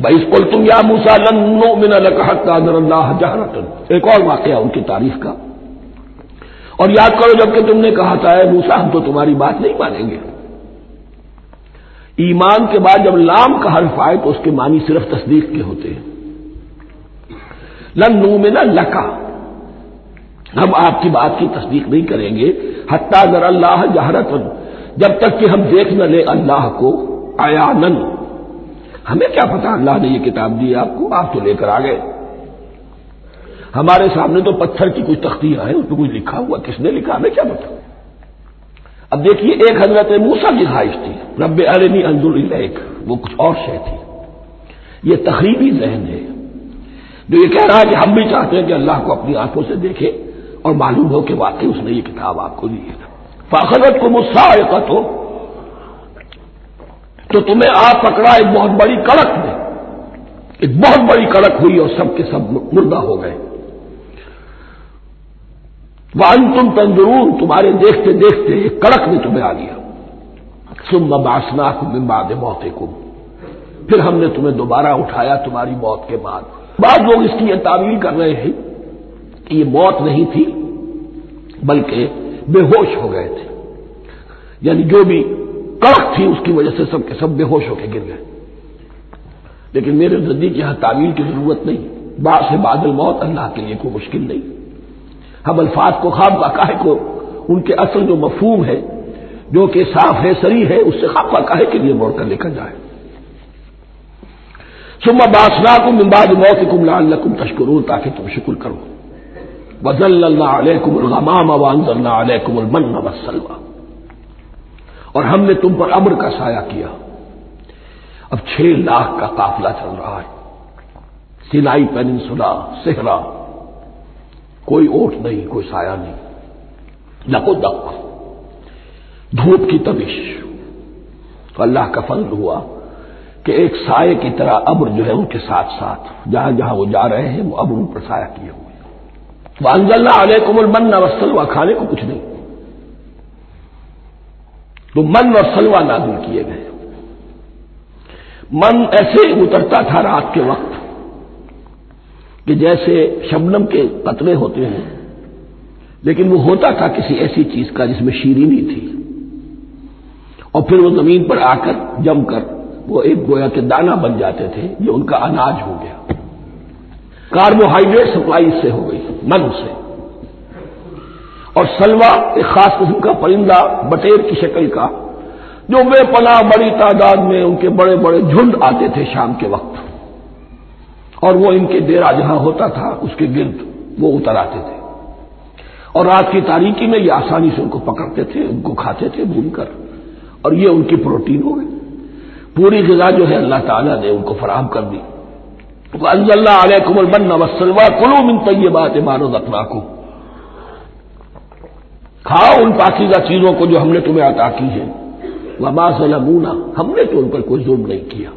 بھائی اس کو تم یا موسا لنو من الحق اللہ جہرت ایک اور واقعہ ان کی تعریف کا۔ اور یاد کرو، جبکہ تم نے کہا تھا موسا ہم تو تمہاری بات نہیں مانیں گے۔ ایمان کے بعد جب لام کا حرف آئے تو اس کے معنی صرف تصدیق کے ہوتے ہیں۔ لن میں لکا ہم آپ کی بات کی تصدیق نہیں کریں گے۔ حتیٰ ذر اللہ جہرت جب تک کہ ہم دیکھ نہ لیں اللہ کو آیا ہمیں کیا پتا اللہ نے یہ کتاب دی آپ کو، آپ تو لے کر آ گئے ہمارے سامنے تو پتھر کی کچھ تختیاں ہیں، اس پہ کچھ لکھا ہوا، کس نے لکھا؟ ہمیں کیا پتا اب دیکھیے، ایک حضرت موسا کی خواہش تھی۔ رب ارنی انضر الک وہ کچھ اور شے تھی۔ یہ تقریبی ذہن ہے، جو یہ کہہ رہا ہے کہ ہم بھی چاہتے ہیں کہ اللہ کو اپنی آنکھوں سے دیکھے اور معلوم ہو کہ واقعی اس نے یہ کتاب آپ کو دی ہے۔ فاخرت کو مساقت ہو تو تمہیں آپ پکڑا ایک بہت بڑی کڑک میں۔ ایک بہت بڑی کڑک ہوئی اور سب کے سب مردہ ہو گئے۔ وہ ان تم تندرون تمہارے دیکھتے دیکھتے ایک کڑک نے تمہیں آ لیا۔ سم باسنا کم باد موت کم پھر ہم نے تمہیں دوبارہ اٹھایا تمہاری موت کے بعد۔ بعض لوگ اس کی یہ تعویل کر رہے ہیں کہ یہ موت نہیں تھی، بلکہ بے ہوش ہو گئے تھے۔ یعنی جو بھی کڑک تھی اس کی وجہ سے سب کے سب بے ہوش ہو کے گر گئے۔ لیکن میرے نزدیک یہاں تعویل کی ضرورت نہیں۔ بعض سے بادل موت اللہ کے لیے کوئی مشکل نہیں۔ ہم الفاظ کو خواب کا کو ان کے اصل جو مفہوم ہے، جو کہ صاف ہے سری ہے، اس سے خواب کا کے لیے موڑ کر لے کر جائے۔ سما باسنا کم امباد موت کم لال کم تشکر تاکہ تم شکر کرو۔ وزل اللہ علیہ کم الغمام وانز اللہ علیہ کم المن وسلوا اور ہم نے تم پر امر کا سایہ کیا۔ اب چھ لاکھ کا قافلہ چل رہا ہے۔ سلائی پینسلا سہرا کوئی اوٹ نہیں، کوئی سایہ نہیں۔ نکو دک دھوپ کی تبش۔ تو اللہ کا فضل ہوا کہ ایک سائے کی طرح ابر جو ہے ان کے ساتھ ساتھ، جہاں جہاں وہ جا رہے ہیں، وہ ابر ان پر سایہ کیے ہوئے وہ انزلہ علیہ کمل من نہ کھانے کو کچھ نہیں۔ تو من اور سلوا نازل کیے گئے۔ من ایسے اترتا تھا رات کے وقت کہ جیسے شبنم کے قطرے ہوتے ہیں، لیکن وہ ہوتا تھا کسی ایسی چیز کا جس میں شیرینی تھی۔ اور پھر وہ زمین پر آ کر جم کر وہ ایک گویا کے دانا بن جاتے تھے، یہ ان کا اناج ہو گیا۔ کاربوہائیڈریٹ سپلائی اس سے ہو گئی، من سے۔ اور سلوا ایک خاص قسم کا پرندہ بٹیر کی شکل کا، جو بے پناہ بڑی تعداد میں ان کے بڑے بڑے جھنڈ آتے تھے شام کے وقت۔ اور وہ ان کے ڈیرا جہاں ہوتا تھا، اس کے گرد وہ اتر آتے تھے۔ اور رات کی تاریخی میں یہ آسانی سے ان کو پکڑتے تھے، ان کو کھاتے تھے، بھون کر۔ اور یہ ان کی پروٹین ہو گئی۔ پوری غذا جو ہے اللہ تعالیٰ نے ان کو فراہم کر دی۔ اللہ علیہ کمل بن وسلوا کلو من طیبات مانو رکھنا کو کھاؤ ان پاکیزہ چیزوں کو جو ہم نے تمہیں عطا کی ہے وما ظلمونا، ہم نے تو ان پر کوئی ظلم نہیں کیا۔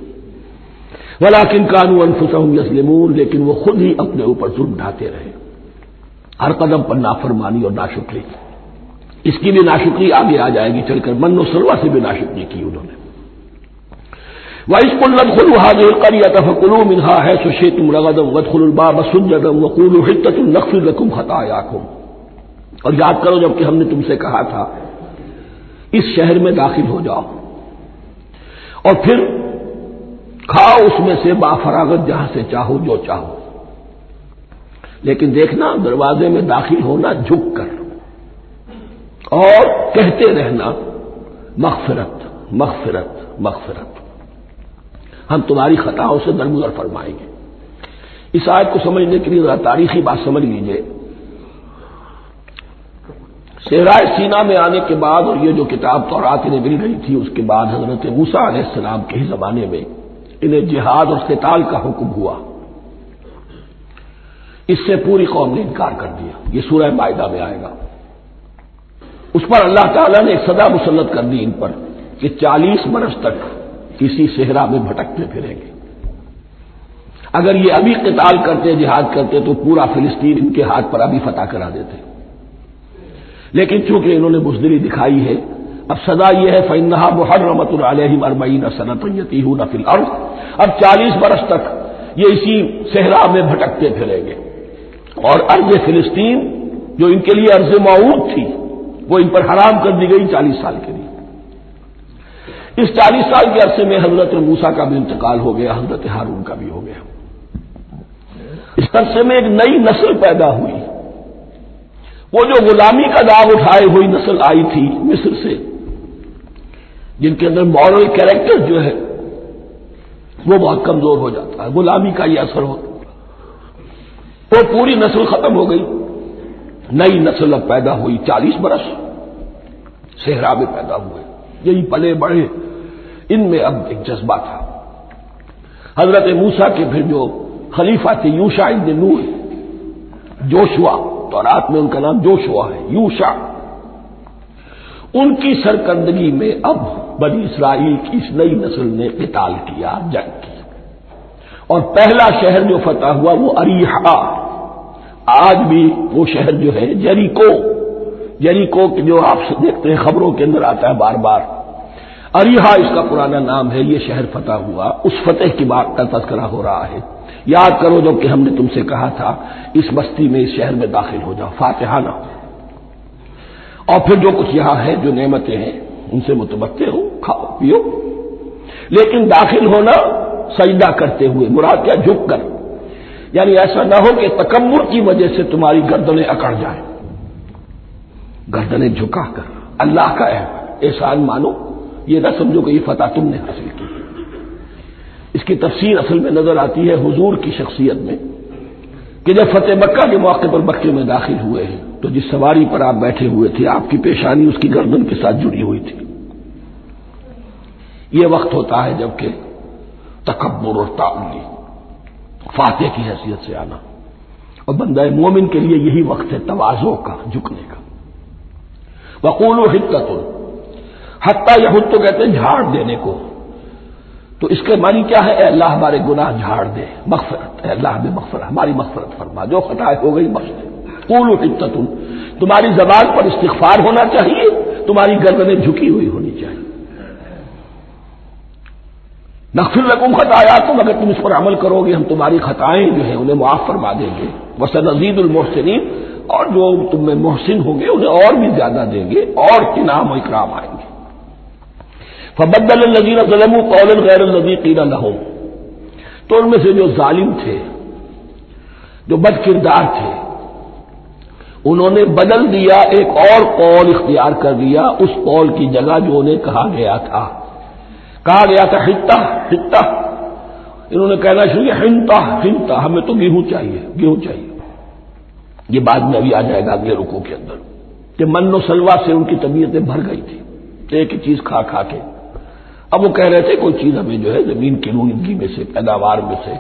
ولاکن کانو انفسہم یسلمون لیکن وہ خود ہی اپنے اوپر ظلم ڈھاتے رہے۔ ہر قدم پر نافرمانی اور ناشکری۔ اس کی بھی ناشکری آگے آ جائے گی، چل کر من و سلوا سے بھی ناشکری کی انہوں نے۔ وائس کلت خلو حاضر کریا تفکلو منہا ہے سشے تم رغدم ود خل الباب سجدم وقول حتت النقف رقم خطا اور یاد کرو جبکہ ہم نے تم سے کہا تھا، اس شہر میں داخل ہو جاؤ۔ اور پھر کھاؤ اس میں سے بافراغت جہاں سے چاہو، جو چاہو۔ لیکن دیکھنا، دروازے میں داخل ہونا، جھک کر۔ اور کہتے رہنا، مغفرت مغفرت مغفرت۔ ہم تمہاری خطاؤں سے درگزر فرمائیں گے۔ اس آیت کو سمجھنے کے لیے ذرا تاریخی بات سمجھ لیجیے صحرائے سینا میں آنے کے بعد اور یہ جو کتاب تو رات انہیں مل گئی تھی، اس کے بعد حضرت موسا علیہ السلام کے ہی زمانے میں انہیں جہاد اور قتال کا حکم ہوا۔ اس سے پوری قوم نے انکار کر دیا۔ یہ سورہ معاہدہ میں آئے گا۔ اس پر اللہ تعالیٰ نے ایک سدا مسلط کر دی ان پر کہ چالیس برس تک کسی صحرا میں بھٹکتے پھریں گے۔ اگر یہ ابھی قتال کرتے، جہاد کرتے تو پورا فلسطین ان کے ہاتھ پر ابھی فتح کرا دیتے۔ لیکن چونکہ انہوں نے بزدلی دکھائی ہے، اب سزا یہ ہے فنحا محرمت العلیہ اربعین صنعت ہوں نفل اب چالیس برس تک یہ اسی صحرا میں بھٹکتے پھریں گے۔ اور ارض فلسطین، جو ان کے لیے ارض معود تھی، وہ ان پر حرام کر دی گئی چالیس سال کے لیے۔ اس چالیس سال کے عرصے میں حضرت موسا کا بھی انتقال ہو گیا، حضرت ہارون کا بھی ہو گیا۔ اس عرصے میں ایک نئی نسل پیدا ہوئی۔ وہ جو غلامی کا داغ اٹھائے ہوئی نسل آئی تھی مصر سے، جن کے اندر مورل کیریکٹر جو ہے، وہ بہت کمزور ہو جاتا ہے، غلامی کا یہ اثر ہوتا وہ پوری نسل ختم ہو گئی۔ نئی نسل اب پیدا ہوئی، چالیس برس صحرا میں پیدا ہوئے۔ یہی پلے بڑھے۔ ان میں اب ایک جذبہ تھا۔ حضرت موسا کے پھر جو خلیفہ تھے یوشا ابن نور جوشوا تو رات میں ان کا نام جوشوا ہے یوشا ان کی سرکردگی میں اب بنی اسرائیل کی اس نئی نسل نے قتال کیا، جنگ کی۔ اور پہلا شہر جو فتح ہوا وہ اریحا۔ آج بھی وہ شہر جو ہے جریکو۔ جریکو جو آپ دیکھتے ہیں، خبروں کے اندر آتا ہے بار بار۔ اریحا، اس کا پرانا نام ہے، یہ شہر فتح ہوا۔ اس فتح کی بات کا تذکرہ ہو رہا ہے۔ یاد کرو جبکہ ہم نے تم سے کہا تھا، اس بستی میں اس شہر میں داخل ہو جاؤ فاتحانہ اور پھر جو کچھ یہاں ہے، جو نعمتیں ہیں، ان سے متبتے ہو، کھاؤ، پیو۔ لیکن داخل ہونا سجدہ کرتے ہوئے، مراد کیا؟ جھک کر۔ یعنی ایسا نہ ہو کہ تکمر کی وجہ سے تمہاری گردنیں اکڑ جائیں۔ گردنیں جھکا کر۔ اللہ کا احسان مانو۔ یہ نہ سمجھو کہ یہ فتح تم نے حاصل کی۔ اس کی تفسیر اصل میں نظر آتی ہے حضور کی شخصیت میں کہ جب فتح مکہ کے موقع پر مکے میں داخل ہوئے ہیں تو جس سواری پر آپ بیٹھے ہوئے تھے، آپ کی پیشانی اس کی گردن کے ساتھ جڑی ہوئی تھی۔ یہ وقت ہوتا ہے جبکہ تکبر اور تعلی فاتح کی حیثیت سے آنا۔ اور بندہ مومن کے لیے یہی وقت ہے توازوں کا، جھکنے کا۔ وقول و حدت حتہ یا تو کہتے ہیں جھاڑ دینے کو۔ تو اس کے معنی کیا ہے؟ اے اللہ ہمارے گناہ جھاڑ دے، مغفرت، اے اللہ ہمیں مغفرت، ہماری مغفرت فرما۔ جو خطا ہو گئی بخش قول و تمہاری زبان پر استغفار ہونا چاہیے، تمہاری گردنیں جھکی ہوئی ہونی چاہیے۔ نقفل رقم خطایا تم اگر تم اس پر عمل کرو گے، ہم تمہاری خطائیں جو ہیں، انہیں معاف فرما دیں گے۔ وسن عزید المحسنین، اور جو تم میں محسن ہوں گے، انہیں اور بھی زیادہ دیں گے، اور انعام و اکرام آئیں گے۔ فبد النظیر ظلم قول غیر النظیر قیرا لہو تو ان میں سے جو ظالم تھے، جو بد کردار تھے، انہوں نے بدل دیا، ایک اور قول اختیار کر دیا، اس قول کی جگہ جو انہیں کہا گیا تھا۔ کہا گیا تھا ہنتا ہنتا انہوں نے کہنا شروع کیا ہنتا ہنتا ہمیں تو گیہوں چاہیے گیہوں چاہیے۔ یہ بعد میں ابھی آ جائے گا اگلے رکو کے اندر، کہ من و سلوا سے ان کی طبیعتیں بھر گئی تھی ایک ہی چیز کھا کھا کے۔ اب وہ کہہ رہے تھے کوئی چیز ہمیں جو ہے زمین کی رونگی میں سے، پیداوار میں سے،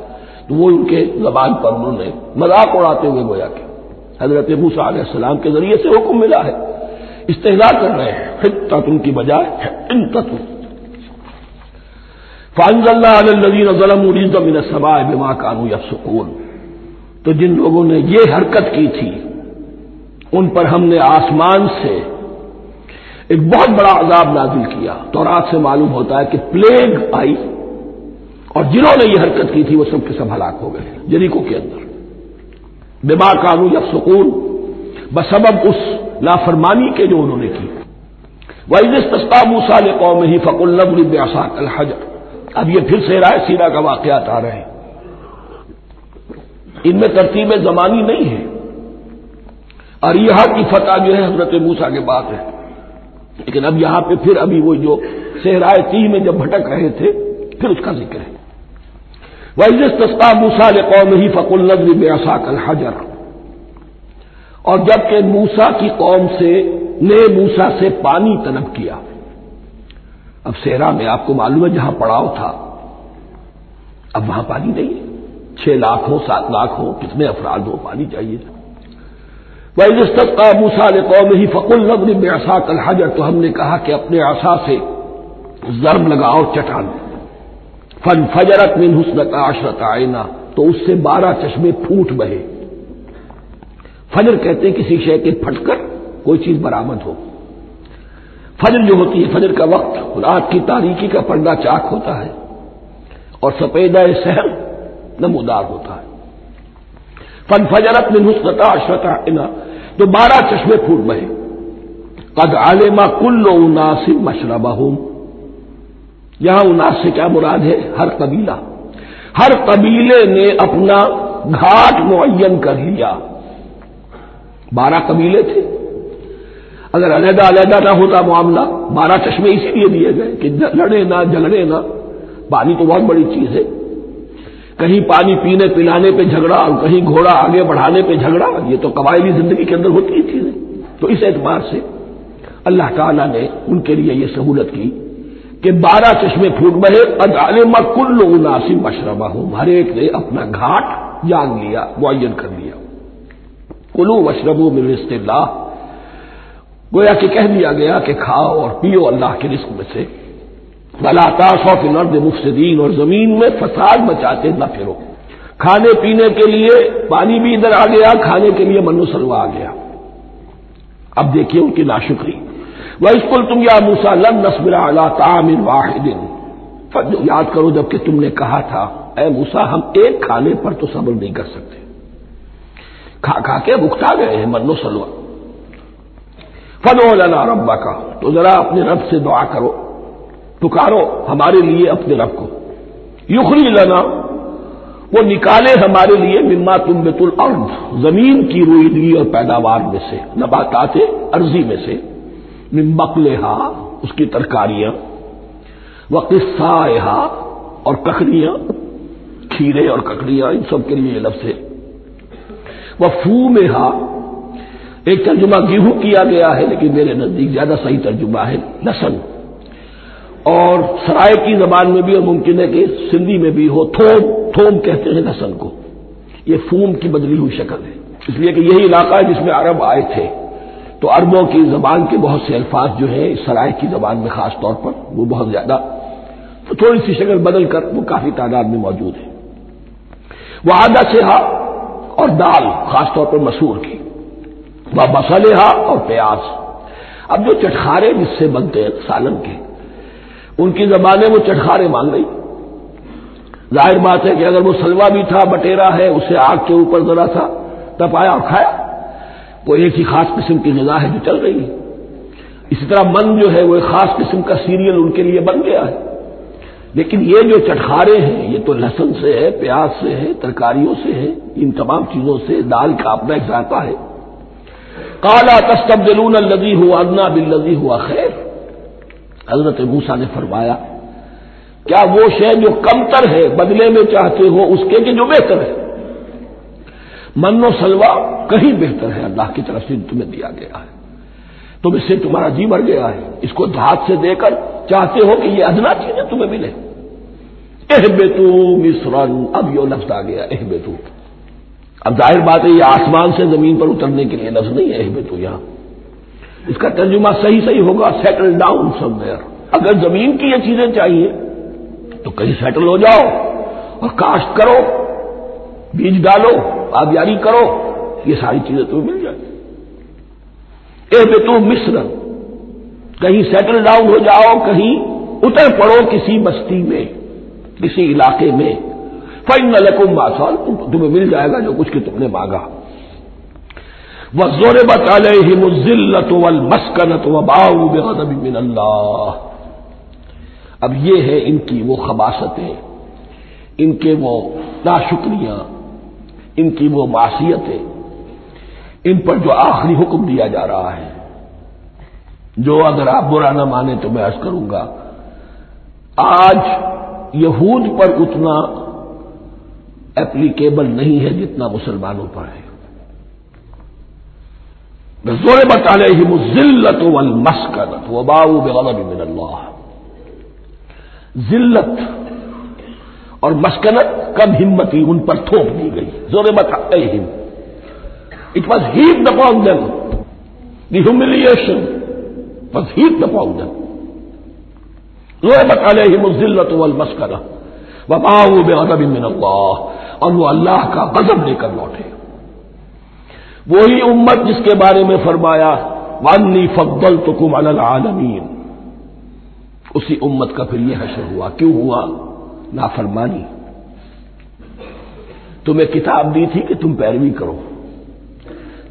تو وہ ان کے زبان پر انہوں نے مذاق اڑاتے ہوئے گویا کہ حضرت موسا علیہ السلام کے ذریعے سے حکم ملا ہے۔ استحصال کر رہے ہیں۔ خطت ان کی بجائے ان فانز اللہ علیہ ظلم من السماء بما کانو یا سکون تو جن لوگوں نے یہ حرکت کی تھی، ان پر ہم نے آسمان سے ایک بہت بڑا عذاب نازل کیا۔ تورات سے معلوم ہوتا ہے کہ پلیگ آئی اور جنہوں نے یہ حرکت کی تھی وہ سب کے سب ہلاک ہو گئے جریکو کے اندر۔ بیمار قانو یا سکون بسبب اس لافرمانی کے جو انہوں نے کی۔ وہ تستا موسا نے قوم ہی فق الب الحجر۔ اب یہ پھر سے رائے سیرا کا واقعات آ رہے ہیں۔ ان میں ترتیب زمانی نہیں ہے۔ اور یہاں کی فتح جو ہے حضرت موسا کے بعد ہے۔ لیکن اب یہاں پہ پھر ابھی وہ جو صحرائے تی میں جب بھٹک رہے تھے، پھر اس کا ذکر ہے۔ وہ تستا موسا قوم ہی فق النظر بے الحجر۔ اور جبکہ موسا کی قوم سے، نے موسا سے پانی طلب کیا۔ اب صحرا میں آپ کو معلوم ہے جہاں پڑاؤ تھا، اب وہاں پانی نہیں ہے۔ چھ لاکھ ہو سات لاکھ ہو کتنے افراد ہو، پانی چاہیے تھا موسا نے قوم ہی فق النظر میں آسا کل تو ہم نے کہا کہ اپنے آسا سے ضرب لگاؤ چٹان۔ فن فجرت من حسن کا عشرت آئینہ تو اس سے بارہ چشمے پھوٹ بہے۔ فجر کہتے ہیں کسی شے کے پھٹ کر کوئی چیز برآمد ہو۔ فجر جو ہوتی ہے، فجر کا وقت رات کی تاریخی کا پردہ چاک ہوتا ہے اور سفیدہ سہر نمودار ہوتا ہے۔ فن فجرت میں نسختا اشرتا تو بارہ چشمے پھوٹ بہے. قد عالما کل اناسب مشربہ یہاں اناس سے کیا مراد ہے؟ ہر قبیلہ. ہر قبیلے نے اپنا گھاٹ معین کر لیا. بارہ قبیلے تھے. اگر علیحدہ علیحدہ نہ ہوتا معاملہ، بارہ چشمے اسی لیے دیے گئے کہ لڑے نہ جھگڑے نہ. پانی تو بہت بڑی چیز ہے. کہیں پانی پینے پلانے پہ جھگڑا اور کہیں گھوڑا آگے بڑھانے پہ جھگڑا، یہ تو قبائلی زندگی کے اندر ہوتی ہی چیزیں تو اس اعتبار سے اللہ تعالیٰ نے ان کے لیے یہ سہولت کی کہ بارہ چشمے پھوٹ بہے ادالما کل ناسب مشربہ ہوں ہر ایک نے اپنا گھاٹ جان لیا، معین کر لیا۔ کلو مشرب رشتے اللہ۔ گویا کہ کہہ دیا گیا کہ کھاؤ اور پیو اللہ کے رزق میں سے۔ بلا تاشو کے نرد مفسدین اور زمین میں فساد بچاتے نہ پھرو۔ کھانے پینے کے لیے پانی بھی ادھر آ گیا، کھانے کے لیے منو سلوا آ گیا۔ اب دیکھیے ان کی ناشکری۔ وہ اسکول تم یا موسا لن نسبرا اللہ تعمیر واحد۔ یاد کرو جبکہ تم نے کہا تھا، اے موسا ہم ایک کھانے پر تو صبر نہیں کر سکتے۔ کھا کھا کے بکتا گئے ہیں منو سلوا فنو لنا ربا کا تو ذرا اپنے رب سے دعا کرو۔ پکارو ہمارے لیے اپنے رب کو۔ یخری لنا، وہ نکالے ہمارے لیے مما تم بت الارض، زمین کی روئیدگی اور پیداوار میں سے، نباتات عرضی میں سے۔ ممبکلحا اس کی ترکاریاں۔ وہ قصہ اور ککڑیاں، کھیرے اور ککڑیاں، ان سب کے لیے لفظ ہے۔ وہ فو میں ایک ترجمہ گیہوں کیا گیا ہے، لیکن میرے نزدیک زیادہ صحیح ترجمہ ہے، لسن۔ اور سرائے کی زبان میں بھی اور ممکن ہے کہ سندھی میں بھی ہو، تھوم تھوم کہتے ہیں لسن کو۔ یہ فوم کی بدلی ہوئی شکل ہے۔ اس لیے کہ یہی علاقہ ہے جس میں عرب آئے تھے۔ تو عربوں کی زبان کے بہت سے الفاظ جو ہیں سرائے کی زبان میں خاص طور پر وہ بہت زیادہ تو تھوڑی سی شکل بدل کر وہ کافی تعداد میں موجود ہے وہ آدھا سے ہا اور دال خاص طور پر مسور کی۔ وہ مسلے ہا اور پیاز۔ اب جو چٹخارے جس سے بنتے ہیں سالن کے ان کی زبانیں وہ چٹخارے مانگ رہی ظاہر بات ہے کہ اگر وہ سلوا بھی تھا، بٹیرا ہے، اسے آگ کے اوپر ذرا تھا تپایا اور کھایا، وہ ایک ہی خاص قسم کی غذا ہے جو چل رہی ہے۔ اسی طرح من جو ہے، وہ ایک خاص قسم کا سیریل ان کے لیے بن گیا ہے۔ لیکن یہ جو چٹخارے ہیں، یہ تو لہسن سے ہے، پیاز سے ہے، ترکاریوں سے ہے، ان تمام چیزوں سے دال کا اپنا ایک ذائقہ ہے۔ کالا تستبدلون الذي ہوا ادنا بالذي ہوا خیر حضرت موسا نے فرمایا، کیا وہ شے جو کمتر ہے، بدلے میں چاہتے ہو، اس کے کہ جو بہتر ہے؟ من و سلوا کہیں بہتر ہے؟ اللہ کی طرف سے تمہیں دیا گیا ہے۔ تم اس سے تمہارا جی بڑھ گیا ہے۔ اس کو دھات سے دے کر چاہتے ہو کہ یہ ادنا چیزیں تمہیں ملے۔ اہ بیتو مصرن اب یہ لفظ آ گیا اہ بیتو اب ظاہر بات ہے، یہ آسمان سے زمین پر اترنے کے لیے لفظ نہیں ہے اہ بیتو یہاں۔ اس کا ترجمہ صحیح صحیح ہوگا سیٹل ڈاؤن سم ویئر اگر زمین کی یہ چیزیں چاہیے، تو کہیں سیٹل ہو جاؤ اور کاشت کرو، بیج ڈالو، آبیاری کرو، یہ ساری چیزیں تمہیں مل جائیں. اے بے تو مصر، کہیں سیٹل ڈاؤن ہو جاؤ، کہیں اتر پڑو کسی بستی میں، کسی علاقے میں. فائن لکم باسال تمہیں مل جائے گا جو کچھ کہ تم نے مانگا. وہ زور بتالے ہی مزلت و مسکنت و باؤ من اللہ اب یہ ہے ان کی وہ خباستیں، ان کے وہ ناشکریاں، ان کی وہ معاشیتیں ان پر جو آخری حکم دیا جا رہا ہے۔ جو اگر آپ برا نہ مانے تو میں عرض کروں گا، آج یہود پر اتنا اپلیکیبل نہیں ہے جتنا مسلمانوں پر ہے۔ زور بتانے ہی ذلت مسکنت وہ باؤ من اللہ. ذلت اور مسکنت کم ہمتی ان پر تھوپ دی گئی. زور بتانے ہم it was heaped upon them the humiliation was heaped upon them زور بتانے ہی ذلت مسکنت وہ باؤ بے من اللہ. اور وہ اللہ کا غضب لے کر لوٹے. وہی امت جس کے بارے میں فرمایا وانی فضل تو کم العالمین اسی امت کا پھر یہ حشر ہوا۔ کیوں ہوا؟ نافرمانی۔ تمہیں کتاب دی تھی کہ تم پیروی کرو۔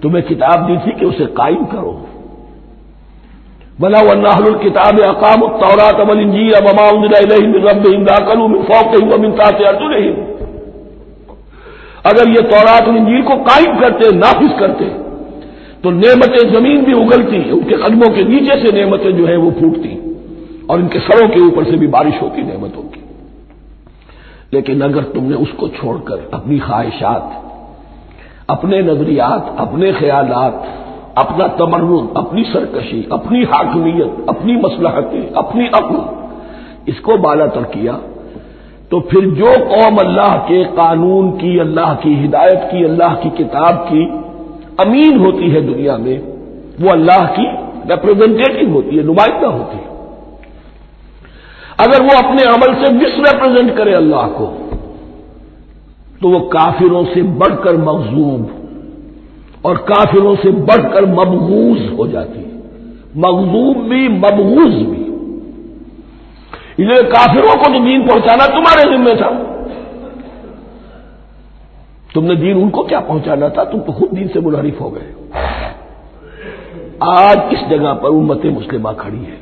تمہیں کتاب دی تھی کہ اسے قائم کرو۔ بلا اللہ الکتاب اقام الطورات والانجیل وما انزل الیہم من ربہم لاکلوا من فوقہم ومن تحت ارجلہم اگر یہ تورات اور انجیل کو قائم کرتے، نافذ کرتے، تو نعمتیں زمین بھی اگلتی ان کے قدموں کے نیچے سے نعمتیں جو ہیں وہ پھوٹتی اور ان کے سروں کے اوپر سے بھی بارش ہوتی نعمتوں کی لیکن اگر تم نے اس کو چھوڑ کر اپنی خواہشات، اپنے نظریات، اپنے خیالات، اپنا تمرد اپنی سرکشی، اپنی حاکمیت، اپنی مسلحتیں اپنی عقل، اس کو بالا تر کیا تو پھر جو قوم اللہ کے قانون کی، اللہ کی ہدایت کی، اللہ کی کتاب کی امین ہوتی ہے دنیا میں، وہ اللہ کی ریپرزینٹیٹو ہوتی ہے، نمائندہ ہوتی ہے۔ اگر وہ اپنے عمل سے مس ریپرزینٹ کرے اللہ کو، تو وہ کافروں سے بڑھ کر مغزوب اور کافروں سے بڑھ کر مبغوز ہو جاتی ہے۔ مغزوب بھی مبغوز بھی۔ اس لیے کافروں کو تو دین پہنچانا تمہارے ذمہ تھا۔ تم نے دین ان کو کیا پہنچانا تھا؟ تم تو خود دین سے منحرف ہو گئے۔ آج اس جگہ پر امت مسلمہ کھڑی ہے۔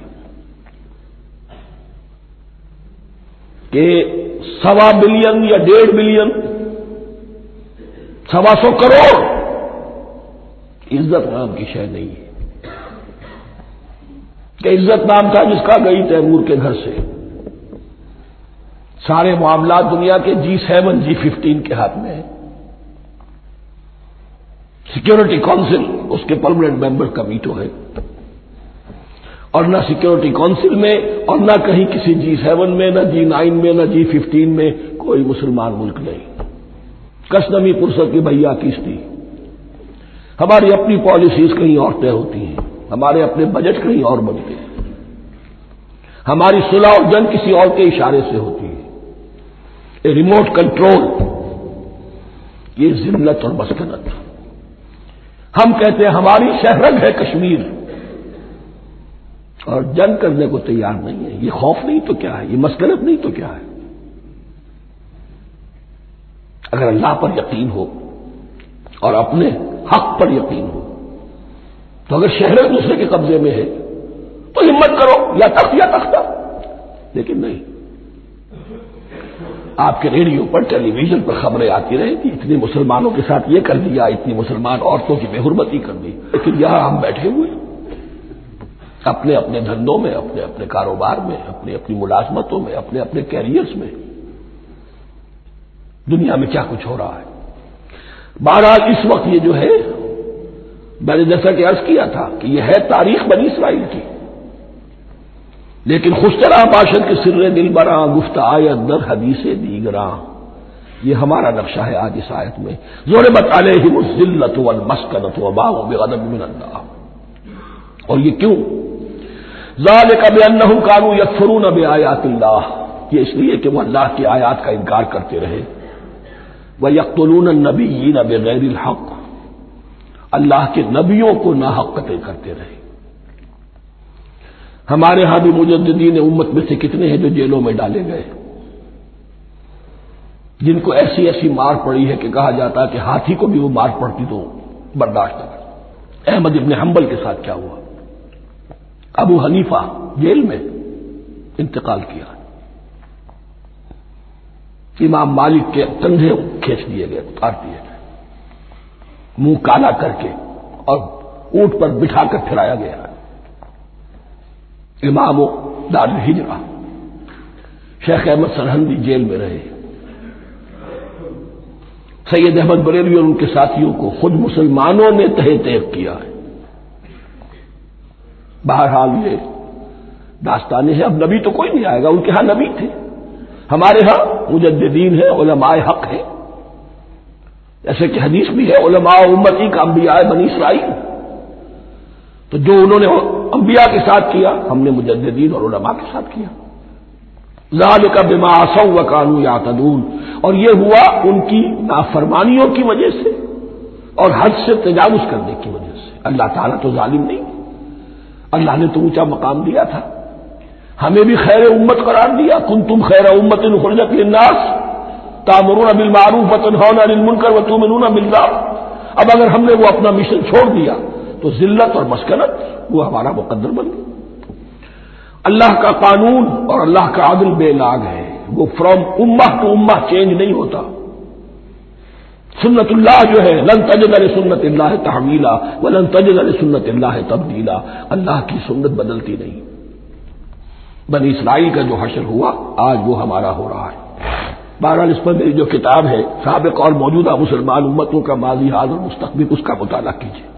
کہ سوا بلین یا ڈیڑھ بلین، سوا سو کروڑ، عزت نام کی شے نہیں ہے۔ کہ عزت نام تھا جس کا گئی تیمور کے گھر سے۔ سارے معاملات دنیا کے جی سیون جی ففٹین کے ہاتھ میں ہیں۔ سیکورٹی کونسل اس کے پرماننٹ ممبر کا ویٹو ہے اور نہ سیکورٹی کونسل میں اور نہ کہیں کسی جی سیون میں، نہ جی نائن میں، نہ جی ففٹین میں کوئی مسلمان ملک نہیں۔ کسنمی پرسد کی بھیا کشتی ہماری اپنی پالیسیز کہیں اور طے ہوتی ہیں۔ ہمارے اپنے بجٹ کہیں اور بنتے ہیں۔ ہماری صلاح اور جنگ کسی اور کے اشارے سے ہوتی ہے۔ ریموٹ کنٹرول یہ ذلت اور مسکنت. ہم کہتے ہیں ہماری شہرت ہے کشمیر. اور جنگ کرنے کو تیار نہیں ہے. یہ خوف نہیں تو کیا ہے؟ یہ مسکنت نہیں تو کیا ہے؟ اگر اللہ پر یقین ہو اور اپنے حق پر یقین ہو، تو اگر شہر دوسرے کے قبضے میں ہے، تو ہمت کرو. یا تخت یا تختہ. لیکن نہیں. آپ کے ریڈیو پر ٹیلی ویژن پر خبریں آتی رہے گی اتنے مسلمانوں کے ساتھ یہ کر دیا، اتنی مسلمان عورتوں کی بے حرمتی کر دی۔ لیکن یہاں ہم بیٹھے ہوئے اپنے اپنے دھندوں میں، اپنے اپنے کاروبار میں اپنی اپنی ملازمتوں میں، اپنے اپنے کیریئرس میں۔ دنیا میں کیا کچھ ہو رہا ہے؟ بہرحال اس وقت یہ جو ہے، میں نے جیسا کہ عرض کیا تھا کہ یہ ہے تاریخ بنی اسرائیل کی۔ لیکن خوشترا باشد کے سر دل برا گفت آیت در حدیث دیگراں یہ ہمارا نقشہ ہے آج اس آیت میں۔ زور بتالے ہی مسلط مسکنت و باغ من اللہ۔ اور یہ کیوں؟ ظال کب اللہ کانو یکفرون اب آیات اللہ۔ یہ اس لیے کہ وہ اللہ کی آیات کا انکار کرتے رہے۔ وہ یکلون نبی نب غیر الحق۔ اللہ کے نبیوں کو ناحق قتل کرتے رہے۔ ہمارے ہاں بھی مجددین امت میں سے کتنے ہیں جو جیلوں میں ڈالے گئے؟ جن کو ایسی ایسی مار پڑی ہے کہ کہا جاتا کہ ہاتھی کو بھی وہ مار پڑتی تو برداشت کر احمد ابن حنبل کے ساتھ کیا ہوا؟ ابو حنیفہ جیل میں انتقال کیا۔ امام مالک کے کندھے کھینچ دیے گئے، اتار دیے گئے۔ منہ کالا کر کے اور اونٹ پر بٹھا کر پھرایا گیا۔ امام دار ہجرا شیخ احمد سرحندی جیل میں رہے۔ سید احمد بریلوی اور ان کے ساتھیوں کو خود مسلمانوں نے تہ تیب کیا ہے۔ بہرحال یہ داستانیں ہیں، اب نبی تو کوئی نہیں آئے گا، ان کے ہاں نبی تھے۔ ہمارے ہاں مجددین ہے علماء حق ہے جیسے کہ حدیث بھی ہے، علماء امتی کا انبیاء بنی اسرائیل۔ تو جو انہوں نے انبیاء کے ساتھ کیا، ہم نے مجددین اور علماء کے ساتھ کیا۔ لال کا بما سو و قانو یا اور یہ ہوا ان کی نافرمانیوں کی وجہ سے اور حد سے تجاوز کرنے کی وجہ سے۔ اللہ تعالیٰ تو ظالم نہیں۔ اللہ نے تو اونچا مقام دیا تھا۔ ہمیں بھی خیر امت قرار دیا۔ کن تم خیر امت خرجت الناس تامرون بل معروف وطن ہونا و تم مل اب اگر ہم نے وہ اپنا مشن چھوڑ دیا تو ذلت اور مسکنت وہ ہمارا مقدر بن گیا اللہ کا قانون اور اللہ کا عدل بے لاگ ہے۔ وہ فرام امہ ٹو امہ چینج نہیں ہوتا۔ سنت اللہ جو ہے، لن تجد علیہ سنت اللہ تحمیلا وہ لن تجد علیہ سنت اللہ تبدیلا۔ اللہ کی سنت بدلتی نہیں۔ بنی اسرائیل کا جو حشر ہوا، آج وہ ہمارا ہو رہا ہے۔ بہرحال اس پر میری جو کتاب ہے، سابق اور موجودہ مسلمان امتوں کا ماضی، حاضر، مستقبل، اس کا مطالعہ کیجیے